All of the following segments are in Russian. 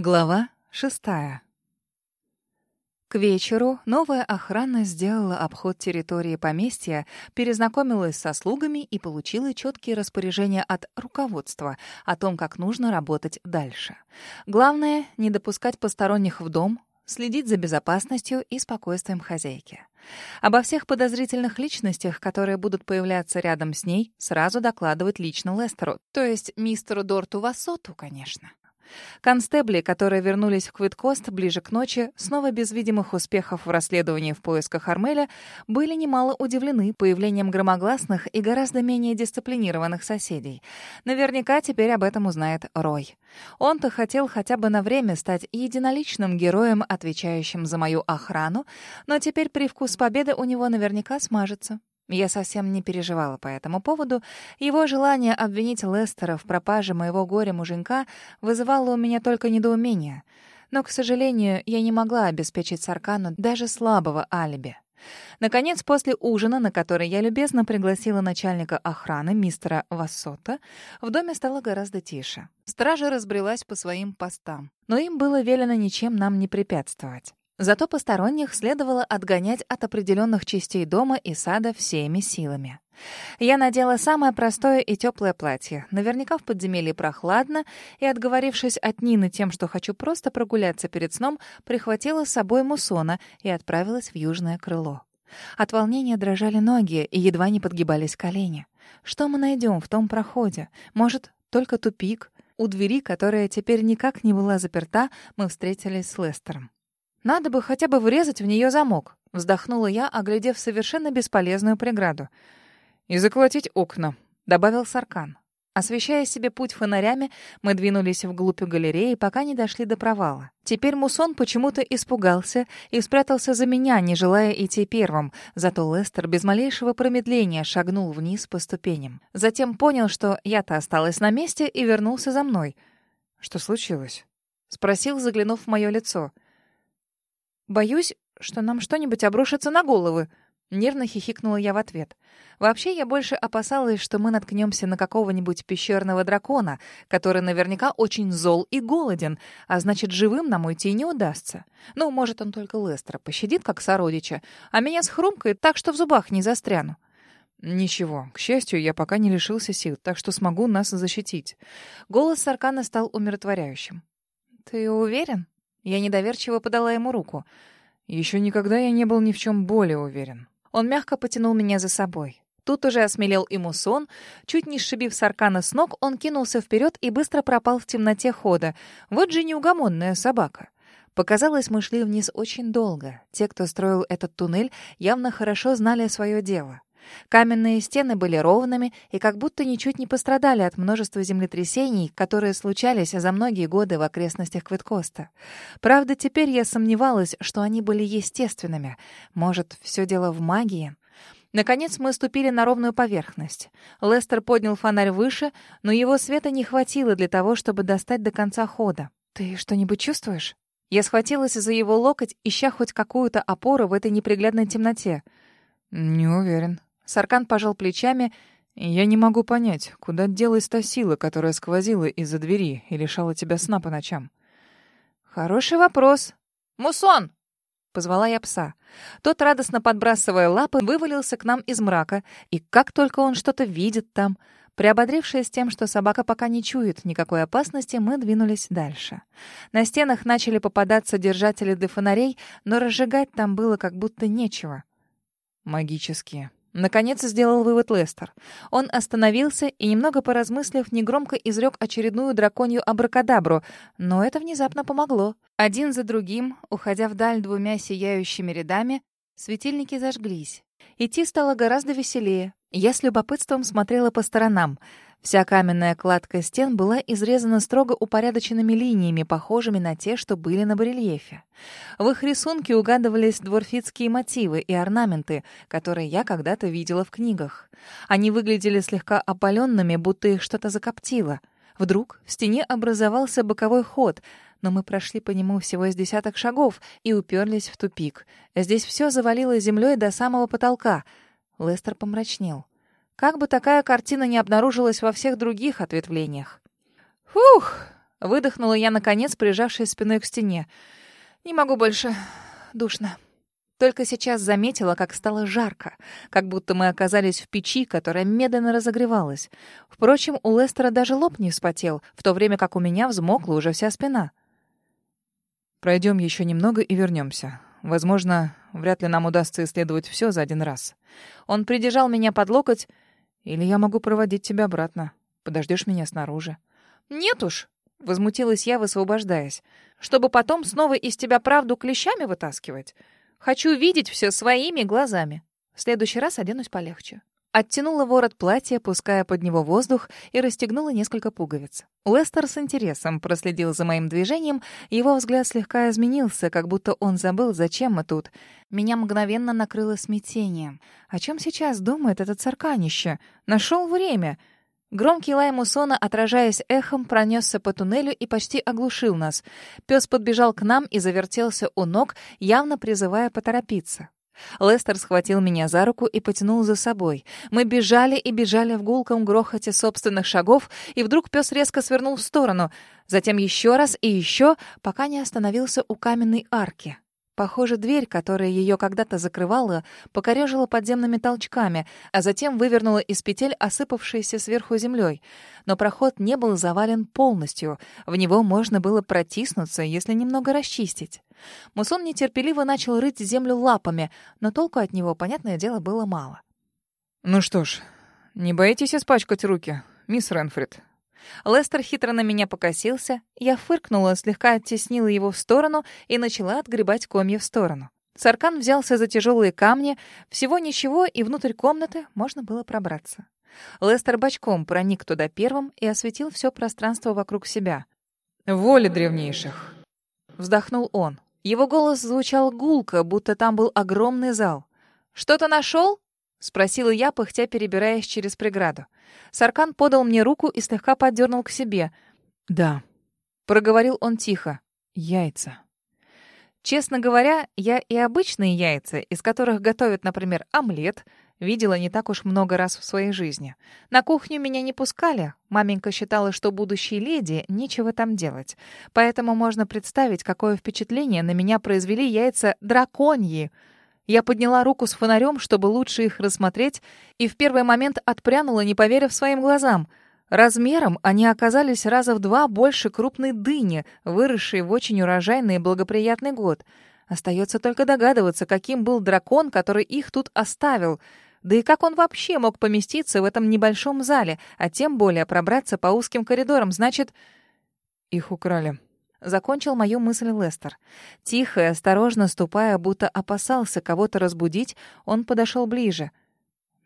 Глава шестая. К вечеру новая охрана сделала обход территории поместья, перезнакомилась со слугами и получила четкие распоряжения от руководства о том, как нужно работать дальше. Главное — не допускать посторонних в дом, следить за безопасностью и спокойствием хозяйки. Обо всех подозрительных личностях, которые будут появляться рядом с ней, сразу докладывать лично Лестеру, то есть мистеру Дорту Вассоту, конечно. Констебли, которые вернулись в Квиткост ближе к ночи, снова без видимых успехов в расследовании в поисках Армеля, были немало удивлены появлением громогласных и гораздо менее дисциплинированных соседей. Наверняка теперь об этом узнает Рой. Он-то хотел хотя бы на время стать единоличным героем, отвечающим за мою охрану, но теперь привкус победы у него наверняка смажется. Я совсем не переживала по этому поводу. Его желание обвинить Лестера в пропаже моего горя-муженька вызывало у меня только недоумение. Но, к сожалению, я не могла обеспечить Саркану даже слабого алиби. Наконец, после ужина, на который я любезно пригласила начальника охраны, мистера Вассота, в доме стало гораздо тише. Стража разбрелась по своим постам, но им было велено ничем нам не препятствовать. Зато посторонних следовало отгонять от определенных частей дома и сада всеми силами. Я надела самое простое и теплое платье. Наверняка в подземелье прохладно, и, отговорившись от Нины тем, что хочу просто прогуляться перед сном, прихватила с собой мусона и отправилась в южное крыло. От волнения дрожали ноги и едва не подгибались колени. Что мы найдем в том проходе? Может, только тупик? У двери, которая теперь никак не была заперта, мы встретились с Лестером. Надо бы хотя бы врезать в нее замок, вздохнула я, оглядев совершенно бесполезную преграду. И заколотить окна, добавил Саркан. Освещая себе путь фонарями, мы двинулись вглубь галереи, пока не дошли до провала. Теперь Мусон почему-то испугался и спрятался за меня, не желая идти первым. Зато Лестер без малейшего промедления шагнул вниз по ступеням. Затем понял, что я-то осталась на месте, и вернулся за мной. «Что случилось?» — спросил, заглянув в мое лицо. — «Боюсь, что нам что-нибудь обрушится на головы», — нервно хихикнула я в ответ. «Вообще, я больше опасалась, что мы наткнемся на какого-нибудь пещерного дракона, который наверняка очень зол и голоден, а значит, живым нам уйти не удастся. Ну, может, он только Лестера пощадит, как сородича, а меня схрумкает так, что в зубах не застряну». «Ничего, к счастью, я пока не лишился сил, так что смогу нас защитить». Голос Саркана стал умиротворяющим. «Ты уверен?» Я недоверчиво подала ему руку. Еще никогда я не был ни в чем более уверен. Он мягко потянул меня за собой. Тут уже осмелел и Мусон. Чуть не сшибив Саркана с ног, он кинулся вперед и быстро пропал в темноте хода. Вот же неугомонная собака. Показалось, мы шли вниз очень долго. Те, кто строил этот туннель, явно хорошо знали свое дело. Каменные стены были ровными и как будто ничуть не пострадали от множества землетрясений, которые случались за многие годы в окрестностях Квиткоста. Правда, теперь я сомневалась, что они были естественными. Может, все дело в магии? Наконец мы ступили на ровную поверхность. Лестер поднял фонарь выше, но его света не хватило для того, чтобы достать до конца хода. «Ты что-нибудь чувствуешь?» Я схватилась за его локоть, ища хоть какую-то опору в этой неприглядной темноте. «Не уверен», Саркан пожал плечами. «Я не могу понять, куда делась та сила, которая сквозила из-за двери и лишала тебя сна по ночам?» «Хороший вопрос. Мусон!» — позвала я пса. Тот, радостно подбрасывая лапы, вывалился к нам из мрака, и как только он что-то видит там... Приободрившись тем, что собака пока не чует никакой опасности, мы двинулись дальше. На стенах начали попадаться держатели для фонарей, но разжигать там было как будто нечего. «Магические», Наконец сделал вывод Лестер. Он остановился и, немного поразмыслив, негромко изрек очередную драконью абракадабру, но это внезапно помогло. Один за другим, уходя вдаль двумя сияющими рядами, светильники зажглись. Идти стало гораздо веселее. Я с любопытством смотрела по сторонам — Вся каменная кладка стен была изрезана строго упорядоченными линиями, похожими на те, что были на барельефе. В их рисунке угадывались дворфитские мотивы и орнаменты, которые я когда-то видела в книгах. Они выглядели слегка опаленными, будто их что-то закоптило. Вдруг в стене образовался боковой ход, но мы прошли по нему всего из десяток шагов и уперлись в тупик. Здесь все завалило землей до самого потолка. Лестер помрачнел. Как бы такая картина не обнаружилась во всех других ответвлениях. «Фух!» Выдохнула я, наконец, прижавшись спиной к стене. «Не могу больше. Душно». Только сейчас заметила, как стало жарко, как будто мы оказались в печи, которая медленно разогревалась. Впрочем, у Лестера даже лоб не вспотел, в то время как у меня взмокла уже вся спина. Пройдем еще немного и вернемся. Возможно, вряд ли нам удастся исследовать все за один раз. Он придержал меня под локоть, или я могу проводить тебя обратно. Подождешь меня снаружи. Нет уж, возмутилась я, высвобождаясь, чтобы потом снова из тебя правду клещами вытаскивать. Хочу видеть все своими глазами. В следующий раз оденусь полегче. Оттянула ворот платья, пуская под него воздух, и расстегнула несколько пуговиц. Лестер с интересом проследил за моим движением, его взгляд слегка изменился, как будто он забыл, зачем мы тут. Меня мгновенно накрыло смятением. О чем сейчас думает этот царканище? Нашел время. Громкий лай мусона, отражаясь эхом, пронесся по туннелю и почти оглушил нас. Пес подбежал к нам и завертелся у ног, явно призывая поторопиться. Лестер схватил меня за руку и потянул за собой. Мы бежали и бежали в гулком грохоте собственных шагов, и вдруг пес резко свернул в сторону. Затем еще раз и еще, пока не остановился у каменной арки. Похоже, дверь, которая ее когда-то закрывала, покорежила подземными толчками, а затем вывернула из петель осыпавшейся сверху землей. Но проход не был завален полностью. В него можно было протиснуться, если немного расчистить. Мусон нетерпеливо начал рыть землю лапами, но толку от него, понятное дело, было мало. «Ну что ж, не боитесь испачкать руки, мисс Ренфрид?» Лестер хитро на меня покосился, я фыркнула, слегка оттеснила его в сторону и начала отгребать комья в сторону. Саркан взялся за тяжелые камни, всего ничего, и внутрь комнаты можно было пробраться. Лестер бочком проник туда первым и осветил все пространство вокруг себя. «Воля древнейших!» Вздохнул он. Его голос звучал гулко, будто там был огромный зал. «Что-то нашел?» — спросила я, пыхтя перебираясь через преграду. Саркан подал мне руку и слегка поддернул к себе. «Да», — проговорил он тихо. «Яйца». Честно говоря, я и обычные яйца, из которых готовят, например, омлет, видела не так уж много раз в своей жизни. На кухню меня не пускали. Маменька считала, что будущей леди нечего там делать. Поэтому можно представить, какое впечатление на меня произвели яйца драконьи — я подняла руку с фонарем, чтобы лучше их рассмотреть, и в первый момент отпрянула, не поверив своим глазам. Размером они оказались раза в два больше крупной дыни, выросшей в очень урожайный и благоприятный год. Остается только догадываться, каким был дракон, который их тут оставил. Да и как он вообще мог поместиться в этом небольшом зале, а тем более пробраться по узким коридорам, значит... Их украли, Закончил мою мысль Лестер. Тихо и осторожно ступая, будто опасался кого-то разбудить, он подошел ближе.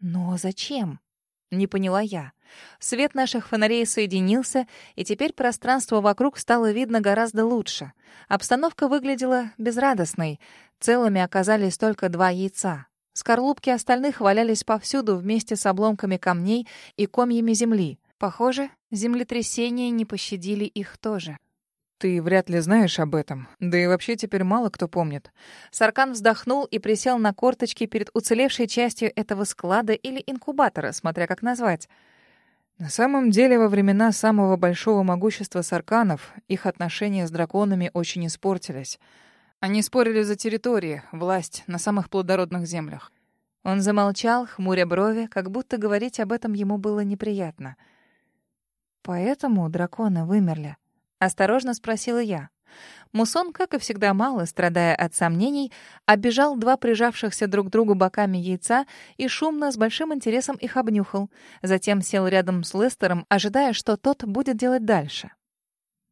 «Но зачем?» — не поняла я. Свет наших фонарей соединился, и теперь пространство вокруг стало видно гораздо лучше. Обстановка выглядела безрадостной. Целыми оказались только два яйца. Скорлупки остальных валялись повсюду вместе с обломками камней и комьями земли. Похоже, землетрясения не пощадили их тоже. Ты вряд ли знаешь об этом. Да и вообще теперь мало кто помнит. Саркан вздохнул и присел на корточки перед уцелевшей частью этого склада или инкубатора, смотря как назвать. На самом деле, во времена самого большого могущества сарканов их отношения с драконами очень испортились. Они спорили за территории, власть на самых плодородных землях. Он замолчал, хмуря брови, как будто говорить об этом ему было неприятно. Поэтому драконы вымерли. Осторожно спросила я. Мусон, как и всегда мало, страдая от сомнений, оббежал два прижавшихся друг к другу боками яйца и шумно, с большим интересом их обнюхал. Затем сел рядом с Лестером, ожидая, что тот будет делать дальше.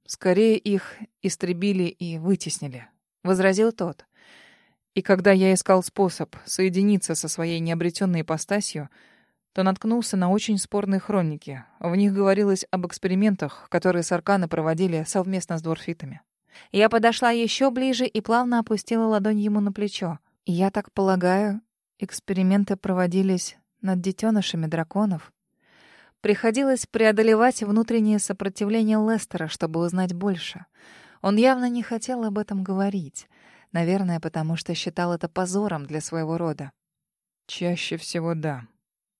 «Скорее их истребили и вытеснили», — возразил тот. «И когда я искал способ соединиться со своей необретенной ипостасью, то наткнулся на очень спорные хроники. В них говорилось об экспериментах, которые сарканы проводили совместно с дворфитами. Я подошла еще ближе и плавно опустила ладонь ему на плечо. Я так полагаю, эксперименты проводились над детенышами драконов. Приходилось преодолевать внутреннее сопротивление Лестера, чтобы узнать больше. Он явно не хотел об этом говорить. Наверное, потому что считал это позором для своего рода. «Чаще всего да»,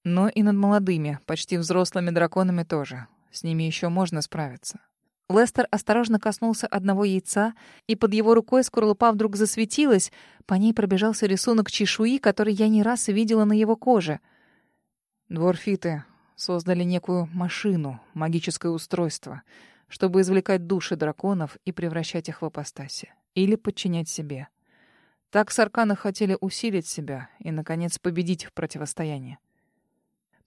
но и над молодыми, почти взрослыми драконами тоже. С ними еще можно справиться. Лестер осторожно коснулся одного яйца, и под его рукой скорлупа вдруг засветилась, по ней пробежался рисунок чешуи, который я не раз видела на его коже. Дворфиты создали некую машину, магическое устройство, чтобы извлекать души драконов и превращать их в апостаси, или подчинять себе. Так сарканы хотели усилить себя и, наконец, победить в противостоянии.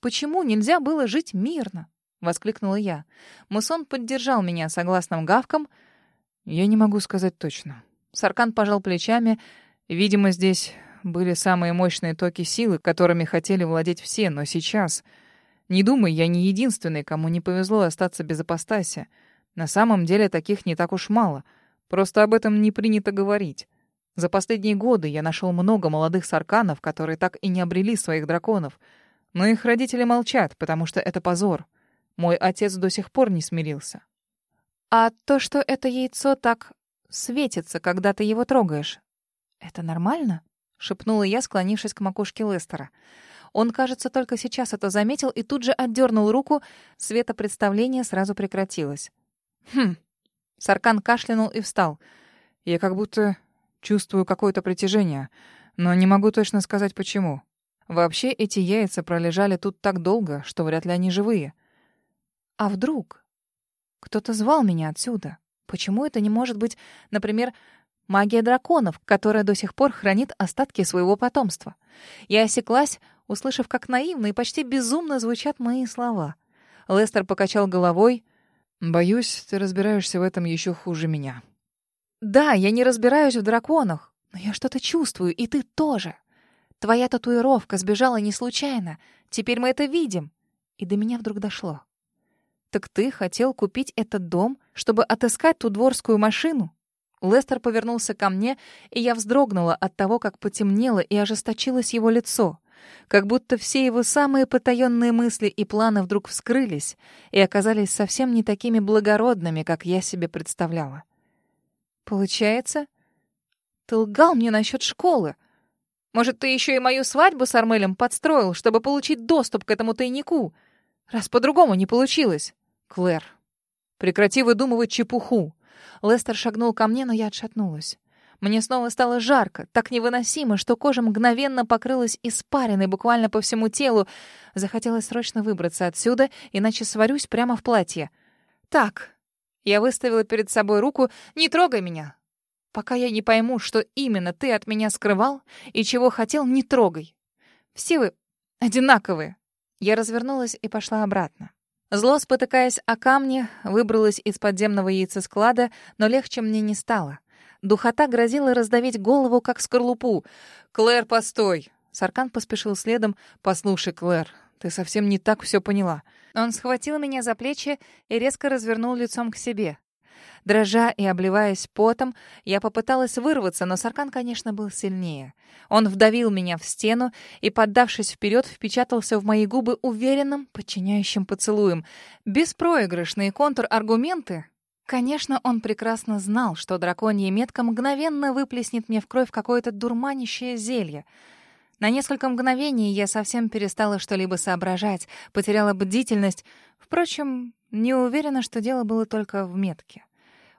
«Почему нельзя было жить мирно?» воскликнула я. Мусон поддержал меня согласным гавком. Я не могу сказать точно. Саркан пожал плечами. Видимо, здесь были самые мощные токи силы, которыми хотели владеть все, но сейчас... Не думай, я не единственный, кому не повезло остаться без апостаси. На самом деле таких не так уж мало. Просто об этом не принято говорить. За последние годы я нашел много молодых сарканов, которые так и не обрели своих драконов. Но их родители молчат, потому что это позор. Мой отец до сих пор не смирился. А то, что это яйцо так светится, когда ты его трогаешь, это нормально? шепнула я, склонившись к макушке Лестера. Он, кажется, только сейчас это заметил и тут же отдернул руку. Светопредставление сразу прекратилось. Хм. Саркан кашлянул и встал. Я как будто чувствую какое-то притяжение, но не могу точно сказать почему. Вообще эти яйца пролежали тут так долго, что вряд ли они живые. А вдруг? Кто-то звал меня отсюда. Почему это не может быть, например, магия драконов, которая до сих пор хранит остатки своего потомства? Я осеклась, услышав, как наивно и почти безумно звучат мои слова. Лестер покачал головой. «Боюсь, ты разбираешься в этом еще хуже меня». «Да, я не разбираюсь в драконах, но я что-то чувствую, и ты тоже. Твоя татуировка сбежала не случайно. Теперь мы это видим». И до меня вдруг дошло. «Так ты хотел купить этот дом, чтобы отыскать ту дворскую машину?» Лестер повернулся ко мне, и я вздрогнула от того, как потемнело и ожесточилось его лицо. Как будто все его самые потаенные мысли и планы вдруг вскрылись и оказались совсем не такими благородными, как я себе представляла. «Получается, ты лгал мне насчет школы. Может, ты еще и мою свадьбу с Армелем подстроил, чтобы получить доступ к этому тайнику, раз по-другому не получилось?» Клэр, прекрати выдумывать чепуху. Лестер шагнул ко мне, но я отшатнулась. Мне снова стало жарко, так невыносимо, что кожа мгновенно покрылась испариной буквально по всему телу. Захотелось срочно выбраться отсюда, иначе сварюсь прямо в платье. «Так». Я выставила перед собой руку. «Не трогай меня. Пока я не пойму, что именно ты от меня скрывал и чего хотел, не трогай. Все вы одинаковые». Я развернулась и пошла обратно. Зло, спотыкаясь о камни, выбралось из подземного яйцесклада, но легче мне не стало. Духота грозила раздавить голову, как скорлупу. «Клэр, постой!» Саркан поспешил следом. «Послушай, Клэр, ты совсем не так все поняла». Он схватил меня за плечи и резко развернул лицом к себе. Дрожа и обливаясь потом, я попыталась вырваться, но Саркан, конечно, был сильнее. Он вдавил меня в стену и, поддавшись вперед, впечатался в мои губы уверенным, подчиняющим поцелуем. Беспроигрышные контр-аргументы. Конечно, он прекрасно знал, что драконья метка мгновенно выплеснет мне в кровь какое-то дурманящее зелье. На несколько мгновений я совсем перестала что-либо соображать, потеряла бдительность. Впрочем, не уверена, что дело было только в метке.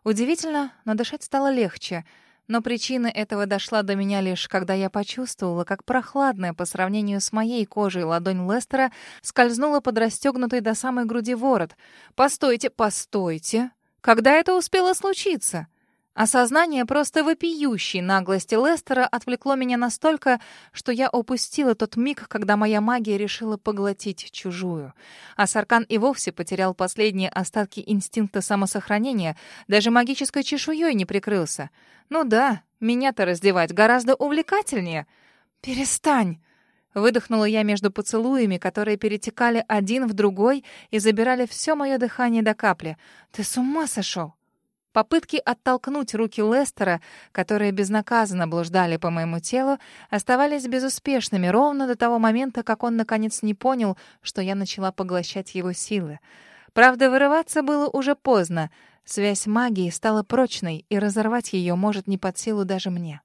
Удивительно, но дышать стало легче. Но причина этого дошла до меня лишь, когда я почувствовала, как прохладная по сравнению с моей кожей ладонь Лестера скользнула под расстегнутый до самой груди ворот. «Постойте, постойте! Когда это успело случиться?» Осознание просто вопиющей наглости Лестера отвлекло меня настолько, что я упустила тот миг, когда моя магия решила поглотить чужую. А Саркан и вовсе потерял последние остатки инстинкта самосохранения, даже магической чешуей не прикрылся. Ну да, меня-то раздевать гораздо увлекательнее. «Перестань!» Выдохнула я между поцелуями, которые перетекали один в другой и забирали все мое дыхание до капли. «Ты с ума сошел?» Попытки оттолкнуть руки Лестера, которые безнаказанно блуждали по моему телу, оставались безуспешными ровно до того момента, как он наконец не понял, что я начала поглощать его силы. Правда, вырываться было уже поздно. Связь магии стала прочной, и разорвать ее может не под силу даже мне.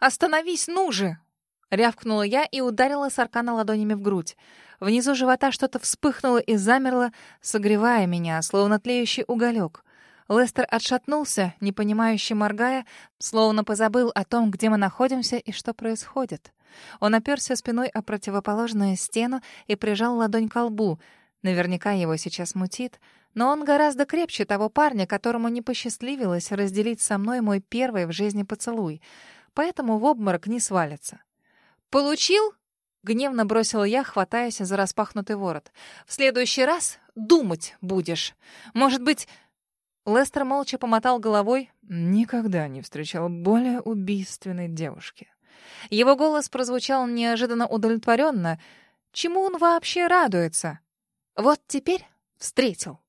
«Остановись, ну же!» — рявкнула я и ударила Саркана ладонями в грудь. Внизу живота что-то вспыхнуло и замерло, согревая меня, словно тлеющий уголек. Лестер отшатнулся, непонимающе моргая, словно позабыл о том, где мы находимся и что происходит. Он оперся спиной о противоположную стену и прижал ладонь к лбу. Наверняка его сейчас мутит, но он гораздо крепче того парня, которому не посчастливилось разделить со мной мой первый в жизни поцелуй, поэтому в обморок не свалится. «Получил?» — гневно бросила я, хватаясь за распахнутый ворот. «В следующий раз думать будешь. Может быть...» Лестер молча помотал головой. Никогда не встречал более убийственной девушки. Его голос прозвучал неожиданно удовлетворенно. Чему он вообще радуется? Вот теперь встретил.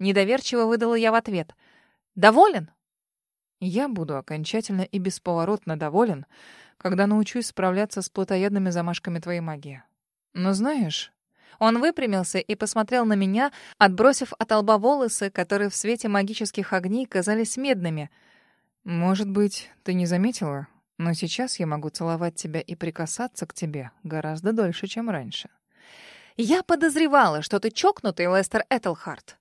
Недоверчиво выдала я в ответ. Доволен? Я буду окончательно и бесповоротно доволен, когда научусь справляться с плотоядными замашками твоей магии. Но знаешь, он выпрямился и посмотрел на меня, отбросив от лба волосы, которые в свете магических огней казались медными. «Может быть, ты не заметила, но сейчас я могу целовать тебя и прикасаться к тебе гораздо дольше, чем раньше». «Я подозревала, что ты чокнутый, Лестер Этельхарт,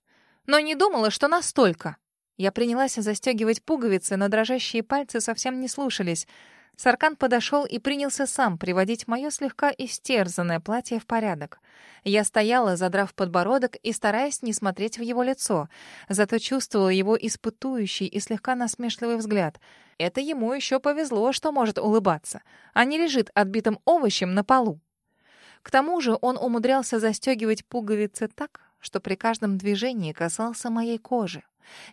но не думала, что настолько». Я принялась застегивать пуговицы, но дрожащие пальцы совсем не слушались — Саркан подошел и принялся сам приводить мое слегка истерзанное платье в порядок. Я стояла, задрав подбородок и стараясь не смотреть в его лицо, зато чувствовала его испытующий и слегка насмешливый взгляд. Это ему еще повезло, что может улыбаться, а не лежит отбитым овощем на полу. К тому же он умудрялся застегивать пуговицы так, что при каждом движении касался моей кожи.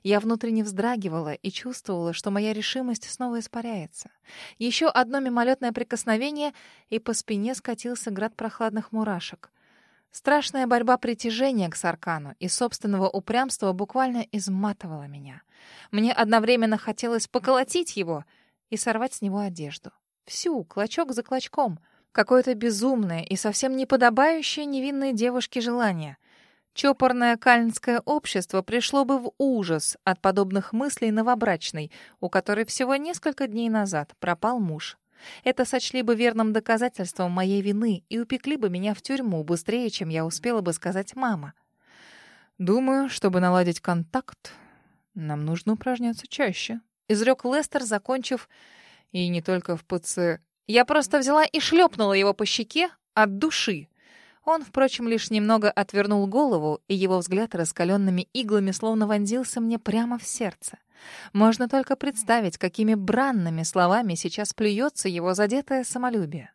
Я внутренне вздрагивала и чувствовала, что моя решимость снова испаряется. Еще одно мимолетное прикосновение, и по спине скатился град прохладных мурашек. Страшная борьба притяжения к Саркану и собственного упрямства буквально изматывала меня. Мне одновременно хотелось поколотить его и сорвать с него одежду. Всю, клочок за клочком. Какое-то безумное и совсем неподобающее невинной девушке желание — Чопорное кальнское общество пришло бы в ужас от подобных мыслей новобрачной, у которой всего несколько дней назад пропал муж. Это сочли бы верным доказательством моей вины и упекли бы меня в тюрьму быстрее, чем я успела бы сказать мама. «Думаю, чтобы наладить контакт, нам нужно упражняться чаще», — изрек Лестер, закончив «и не только в ПЦ». Я просто взяла и шлепнула его по щеке от души. Он, впрочем, лишь немного отвернул голову, и его взгляд раскаленными иглами словно вонзился мне прямо в сердце. Можно только представить, какими бранными словами сейчас плюется его задетое самолюбие.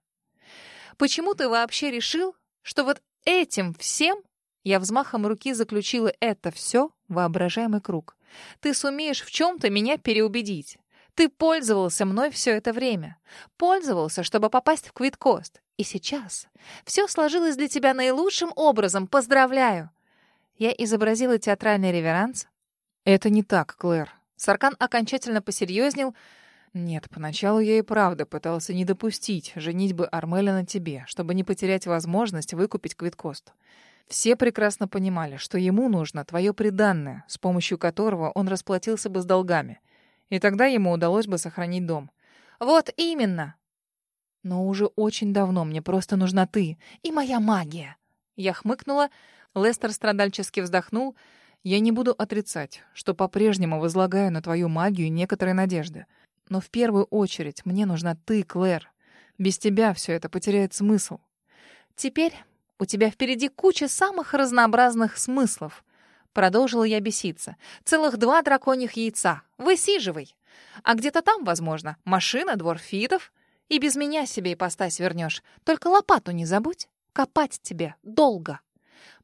«Почему ты вообще решил, что вот этим всем...» Я взмахом руки заключила это все воображаемый круг. «Ты сумеешь в чем-то меня переубедить. Ты пользовался мной все это время. Пользовался, чтобы попасть в Квиткост. И сейчас все сложилось для тебя наилучшим образом. Поздравляю!» Я изобразила театральный реверанс. «Это не так, Клэр». Саркан окончательно посерьезнел. «Нет, поначалу я и правда пытался не допустить женитьбы Армеля на тебе, чтобы не потерять возможность выкупить Квиткост. Все прекрасно понимали, что ему нужно твое приданное, с помощью которого он расплатился бы с долгами. И тогда ему удалось бы сохранить дом. «Вот именно!» «Но уже очень давно мне просто нужна ты и моя магия!» Я хмыкнула, Лестер страдальчески вздохнул. «Я не буду отрицать, что по-прежнему возлагаю на твою магию некоторые надежды. Но в первую очередь мне нужна ты, Клэр. Без тебя все это потеряет смысл». «Теперь у тебя впереди куча самых разнообразных смыслов», Продолжила я беситься. «Целых два драконьих яйца. Высиживай. А где-то там, возможно, машина, двор фитов. И без меня себе ипостась вернешь. Только лопату не забудь. Копать тебе долго».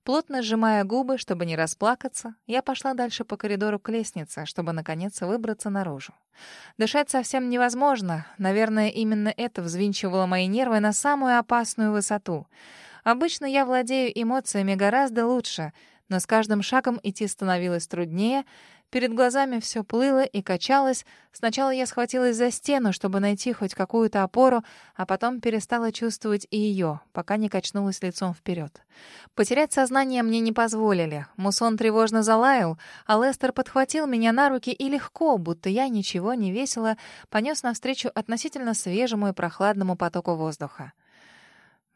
Плотно сжимая губы, чтобы не расплакаться, я пошла дальше по коридору к лестнице, чтобы, наконец, выбраться наружу. Дышать совсем невозможно. Наверное, именно это взвинчивало мои нервы на самую опасную высоту. Обычно я владею эмоциями гораздо лучше — но с каждым шагом идти становилось труднее. Перед глазами все плыло и качалось. Сначала я схватилась за стену, чтобы найти хоть какую-то опору, а потом перестала чувствовать и ее, пока не качнулась лицом вперед. Потерять сознание мне не позволили. Мусон тревожно залаял, а Лестер подхватил меня на руки и легко, будто я ничего не весила, понес навстречу относительно свежему и прохладному потоку воздуха.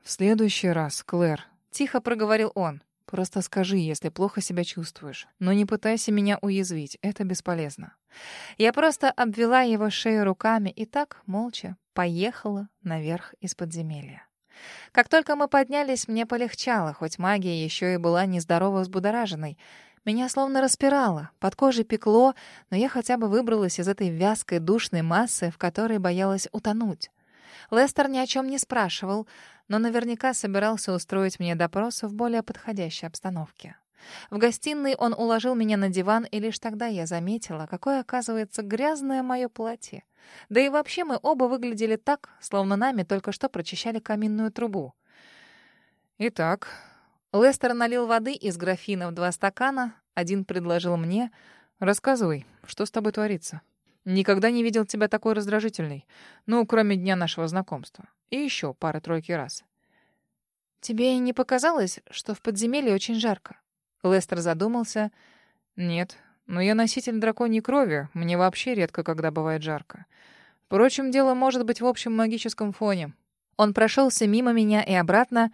«В следующий раз, Клэр», — тихо проговорил он, Просто скажи, если плохо себя чувствуешь. Но не пытайся меня уязвить, это бесполезно. Я просто обвела его шею руками и так, молча, поехала наверх из подземелья. Как только мы поднялись, мне полегчало, хоть магия еще и была нездорово взбудораженной. Меня словно распирало, под кожей пекло, но я хотя бы выбралась из этой вязкой душной массы, в которой боялась утонуть. Лестер ни о чем не спрашивал, но наверняка собирался устроить мне допрос в более подходящей обстановке. В гостиной он уложил меня на диван, и лишь тогда я заметила, какое, оказывается, грязное мое платье. Да и вообще мы оба выглядели так, словно нами только что прочищали каминную трубу. Итак, Лестер налил воды из графина в два стакана, один предложил мне. «Рассказывай, что с тобой творится?» Никогда не видел тебя такой раздражительной. Ну, кроме дня нашего знакомства. И еще пары-тройки раз. Тебе не показалось, что в подземелье очень жарко? Лестер задумался. Нет, но я носитель драконьей крови. Мне вообще редко, когда бывает жарко. Впрочем, дело может быть в общем магическом фоне. Он прошелся мимо меня и обратно.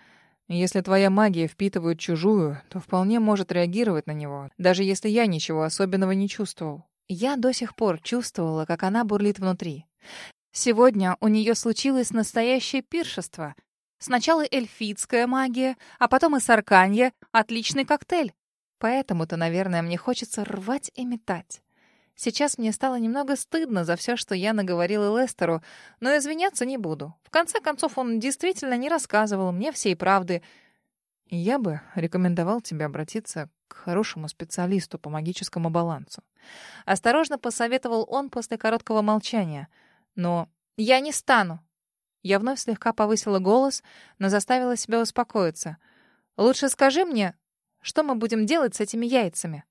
Если твоя магия впитывает чужую, то вполне может реагировать на него, даже если я ничего особенного не чувствовал. Я до сих пор чувствовала, как она бурлит внутри. Сегодня у нее случилось настоящее пиршество. Сначала эльфийская магия, а потом и сарканье. Отличный коктейль. Поэтому-то, наверное, мне хочется рвать и метать. Сейчас мне стало немного стыдно за все, что я наговорила Лестеру, но извиняться не буду. В конце концов, он действительно не рассказывал мне всей правды. Я бы рекомендовал тебе обратиться к хорошему специалисту по магическому балансу. Осторожно посоветовал он после короткого молчания. Но я не стану. Я вновь слегка повысила голос, но заставила себя успокоиться. Лучше скажи мне, что мы будем делать с этими яйцами?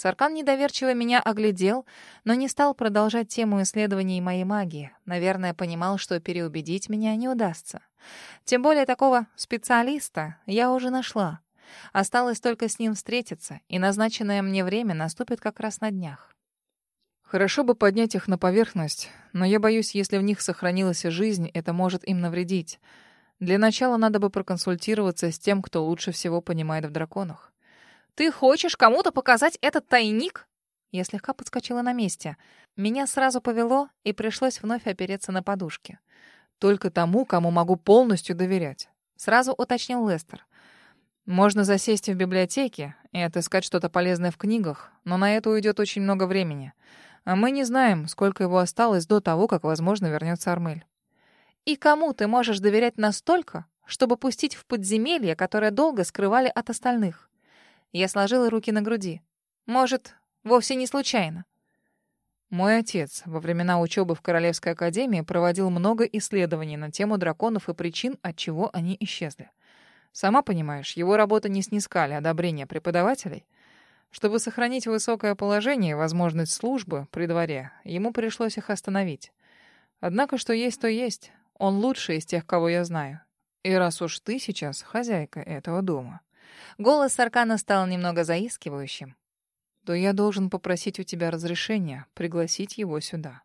Саркан недоверчиво меня оглядел, но не стал продолжать тему исследований моей магии. Наверное, понимал, что переубедить меня не удастся. Тем более такого специалиста я уже нашла. Осталось только с ним встретиться, и назначенное мне время наступит как раз на днях. Хорошо бы поднять их на поверхность, но я боюсь, если в них сохранилась жизнь, это может им навредить. Для начала надо бы проконсультироваться с тем, кто лучше всего понимает в драконах. «Ты хочешь кому-то показать этот тайник?» Я слегка подскочила на месте. Меня сразу повело, и пришлось вновь опереться на подушке. «Только тому, кому могу полностью доверять», — сразу уточнил Лестер. Можно засесть в библиотеке и отыскать что-то полезное в книгах, но на это уйдет очень много времени. А мы не знаем, сколько его осталось до того, как, возможно, вернется Армель. И кому ты можешь доверять настолько, чтобы пустить в подземелье, которое долго скрывали от остальных? Я сложила руки на груди. Может, вовсе не случайно. Мой отец во времена учебы в Королевской академии проводил много исследований на тему драконов и причин, от чего они исчезли. Сама понимаешь, его работа не снискали одобрения преподавателей. Чтобы сохранить высокое положение и возможность службы при дворе, ему пришлось их остановить. Однако, что есть, то есть. Он лучший из тех, кого я знаю. И раз уж ты сейчас хозяйка этого дома... Голос Аркана стал немного заискивающим. То я должен попросить у тебя разрешения пригласить его сюда.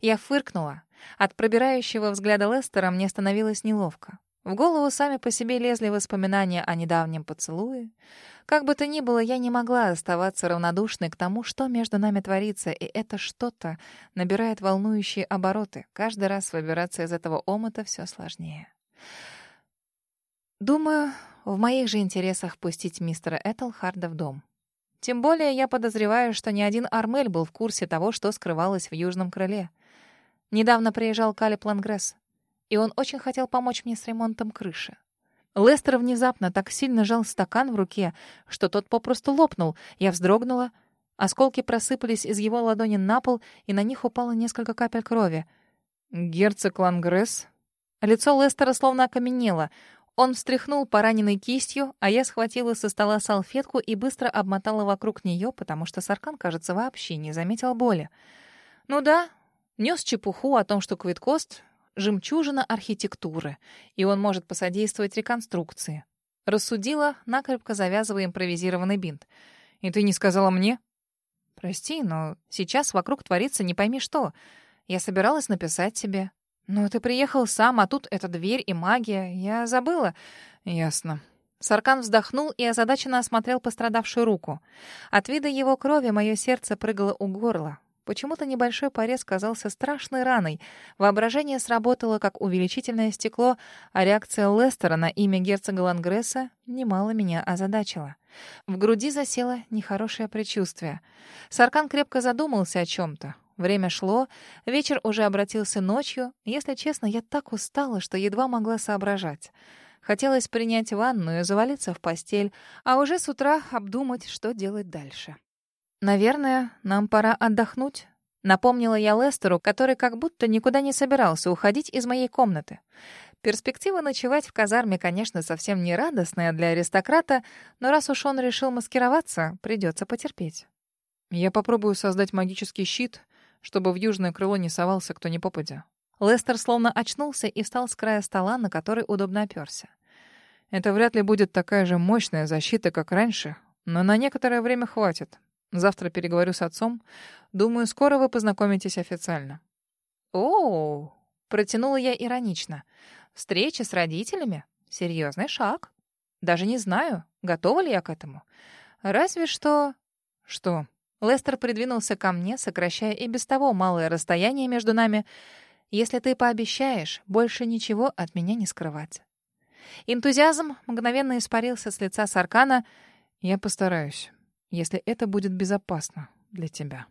Я фыркнула. От пробирающего взгляда Лестера мне становилось неловко. В голову сами по себе лезли воспоминания о недавнем поцелуе. Как бы то ни было, я не могла оставаться равнодушной к тому, что между нами творится, и это что-то набирает волнующие обороты. Каждый раз выбираться из этого омута все сложнее. Думаю, в моих же интересах пустить мистера Этельхарда в дом. Тем более я подозреваю, что ни один Армель был в курсе того, что скрывалось в Южном Крыле. Недавно приезжал Калип Лангресс и он очень хотел помочь мне с ремонтом крыши. Лестер внезапно так сильно жал стакан в руке, что тот попросту лопнул. Я вздрогнула. Осколки просыпались из его ладони на пол, и на них упало несколько капель крови. «Герцог Лангресс?» Лицо Лестера словно окаменело. Он встряхнул пораненной кистью, а я схватила со стола салфетку и быстро обмотала вокруг нее, потому что Саркан, кажется, вообще не заметил боли. Ну да, нес чепуху о том, что Квиткост жемчужина архитектуры, и он может посодействовать реконструкции. Рассудила, накрепко завязывая импровизированный бинт. «И ты не сказала мне?» «Прости, но сейчас вокруг творится не пойми что. Я собиралась написать тебе. Но ты приехал сам, а тут эта дверь и магия. Я забыла». «Ясно». Саркан вздохнул и озадаченно осмотрел пострадавшую руку. От вида его крови мое сердце прыгало у горла. Почему-то небольшой порез казался страшной раной. Воображение сработало как увеличительное стекло, а реакция Лестера на имя герцога Лангресса немало меня озадачила. В груди засело нехорошее предчувствие. Саркан крепко задумался о чем-то. Время шло, вечер уже обратился ночью. Если честно, я так устала, что едва могла соображать. Хотелось принять ванную, завалиться в постель, а уже с утра обдумать, что делать дальше. «Наверное, нам пора отдохнуть», — напомнила я Лестеру, который как будто никуда не собирался уходить из моей комнаты. Перспектива ночевать в казарме, конечно, совсем не радостная для аристократа, но раз уж он решил маскироваться, придется потерпеть. Я попробую создать магический щит, чтобы в южное крыло не совался кто ни попадя. Лестер словно очнулся и встал с края стола, на который удобно оперся. Это вряд ли будет такая же мощная защита, как раньше, но на некоторое время хватит. Завтра переговорю с отцом. Думаю, скоро вы познакомитесь официально. О, протянула я иронично. Встреча с родителями серьезный шаг. Даже не знаю, готова ли я к этому. Разве что Что? Лестер придвинулся ко мне, сокращая и без того малое расстояние между нами. Если ты пообещаешь больше ничего от меня не скрывать. Энтузиазм мгновенно испарился с лица Саркана. Я постараюсь если это будет безопасно для тебя.